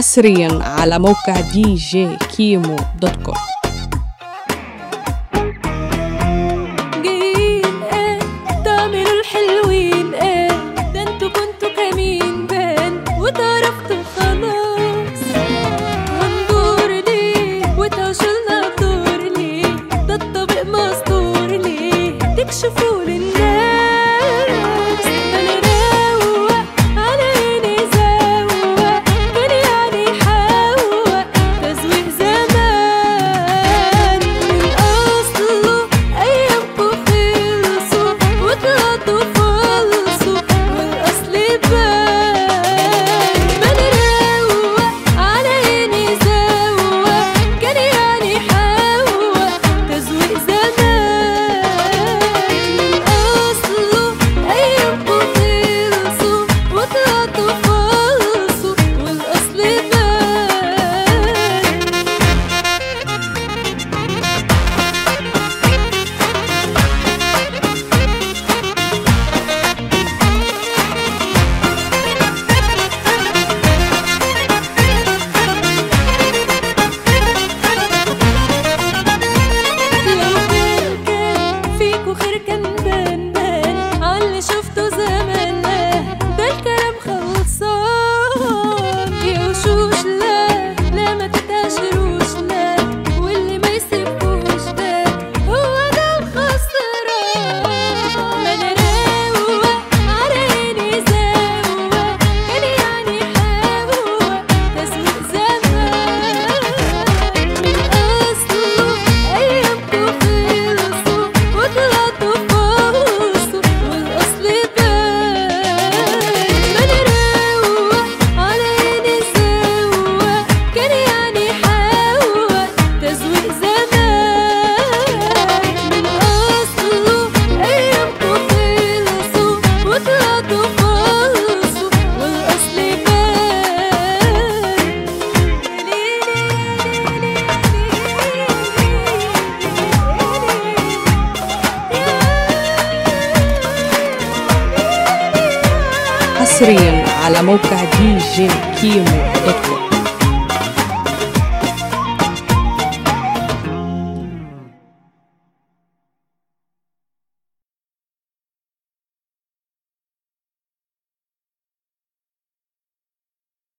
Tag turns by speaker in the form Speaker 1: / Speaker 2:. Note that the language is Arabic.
Speaker 1: حصريا على موقع دي جي كيمو dot com.
Speaker 2: جايين إيه؟ تعملوا الحلوين إيه؟ ده أنتوا كنتوا كمين بان وتعرفتوا خلاص. هندور ليه وتعيش لنا دور ليه ده الطبيب مستور ليه تكشفوا للناس.
Speaker 1: مصريا على موقع دي جي كيمو دوت كوم